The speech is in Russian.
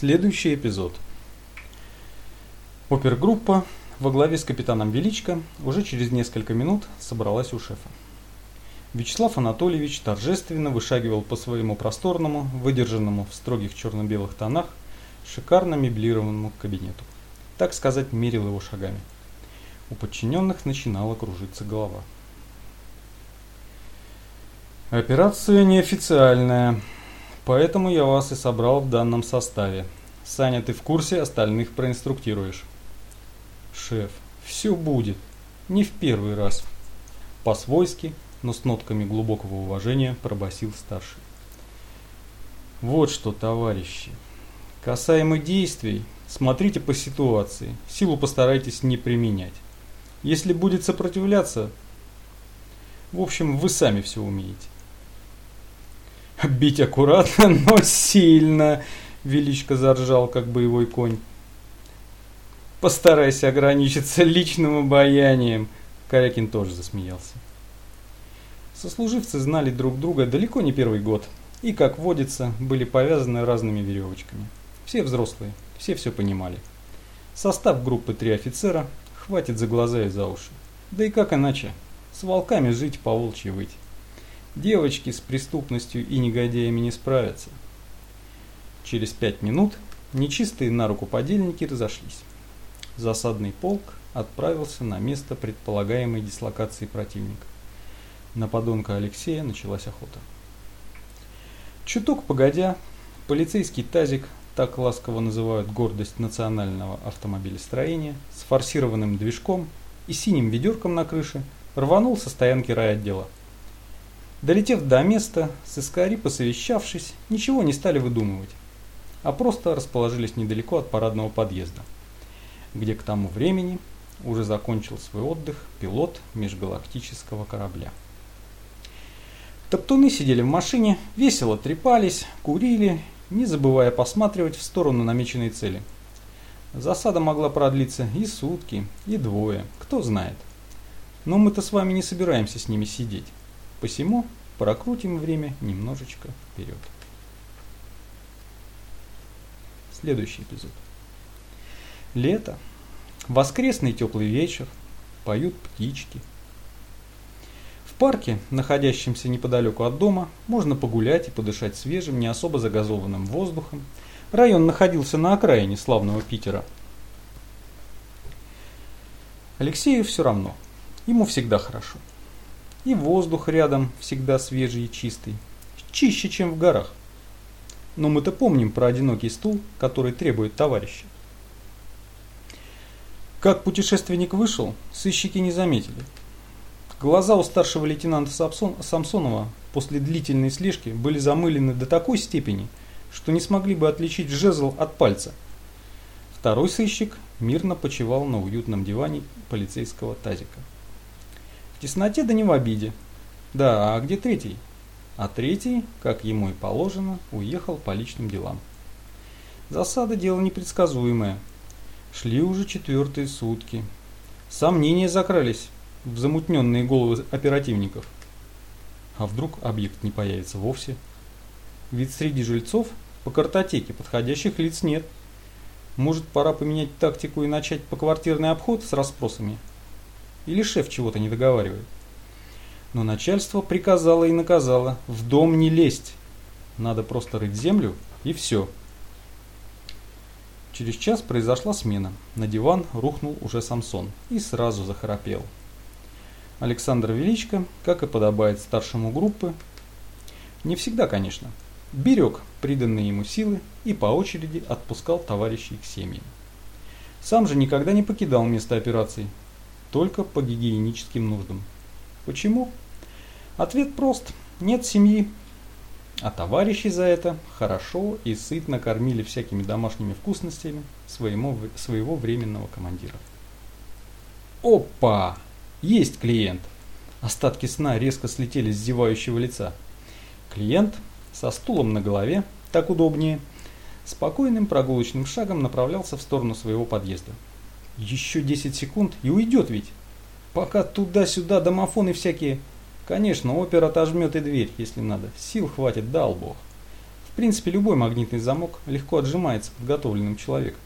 Следующий эпизод. Опергруппа во главе с капитаном Величко уже через несколько минут собралась у шефа. Вячеслав Анатольевич торжественно вышагивал по своему просторному, выдержанному в строгих черно-белых тонах, шикарно меблированному кабинету. Так сказать, мерил его шагами. У подчиненных начинала кружиться голова. Операция неофициальная, поэтому я вас и собрал в данном составе. Саня, ты в курсе, остальных проинструктируешь. Шеф, все будет. Не в первый раз. По-свойски, но с нотками глубокого уважения пробасил старший. Вот что, товарищи. Касаемо действий, смотрите по ситуации. Силу постарайтесь не применять. Если будет сопротивляться, в общем, вы сами все умеете. Бить аккуратно, но сильно, Величко заржал, как боевой конь. Постарайся ограничиться личным обаянием. Корякин тоже засмеялся. Сослуживцы знали друг друга далеко не первый год и, как водится, были повязаны разными веревочками. Все взрослые, все все понимали. Состав группы три офицера хватит за глаза и за уши. Да и как иначе? С волками жить, по волчьи выть. Девочки с преступностью и негодяями не справятся. Через пять минут нечистые на руку подельники разошлись. Засадный полк отправился на место предполагаемой дислокации противника. На подонка Алексея началась охота. Чуток погодя, полицейский тазик, так ласково называют гордость национального автомобилестроения, с форсированным движком и синим ведерком на крыше, рванул со стоянки райотдела. Долетев до места, сыскари, посовещавшись, ничего не стали выдумывать, а просто расположились недалеко от парадного подъезда где к тому времени уже закончил свой отдых пилот межгалактического корабля. Топтуны сидели в машине, весело трепались, курили, не забывая посматривать в сторону намеченной цели. Засада могла продлиться и сутки, и двое, кто знает. Но мы-то с вами не собираемся с ними сидеть. Посему прокрутим время немножечко вперед. Следующий эпизод. Лето. Воскресный теплый вечер. Поют птички. В парке, находящемся неподалеку от дома, можно погулять и подышать свежим, не особо загазованным воздухом. Район находился на окраине славного Питера. Алексею все равно. Ему всегда хорошо. И воздух рядом всегда свежий и чистый. Чище, чем в горах. Но мы-то помним про одинокий стул, который требует товарища. Как путешественник вышел, сыщики не заметили. Глаза у старшего лейтенанта Самсонова после длительной слежки были замылены до такой степени, что не смогли бы отличить жезл от пальца. Второй сыщик мирно почивал на уютном диване полицейского тазика. Тесноте да не в обиде. Да, а где третий? А третий, как ему и положено, уехал по личным делам. Засада дело непредсказуемое – Шли уже четвертые сутки. Сомнения закрались в замутненные головы оперативников. А вдруг объект не появится вовсе? Ведь среди жильцов по картотеке подходящих лиц нет. Может, пора поменять тактику и начать поквартирный обход с расспросами? Или шеф чего-то не договаривает? Но начальство приказало и наказало в дом не лезть. Надо просто рыть землю и все. Через час произошла смена. На диван рухнул уже Самсон и сразу захрапел. Александр Величко, как и подобает старшему группы, не всегда, конечно, берег приданные ему силы и по очереди отпускал товарищей к семьям. Сам же никогда не покидал место операции, только по гигиеническим нуждам. Почему? Ответ прост. Нет семьи, а товарищи за это хорошо и сытно кормили всякими домашними вкусностями своему, своего временного командира. Опа! Есть клиент! Остатки сна резко слетели с зевающего лица. Клиент со стулом на голове, так удобнее, спокойным прогулочным шагом направлялся в сторону своего подъезда. Еще 10 секунд и уйдет ведь. Пока туда-сюда домофоны всякие Конечно, опер отожмет и дверь, если надо. Сил хватит, дал бог. В принципе, любой магнитный замок легко отжимается подготовленным человеком.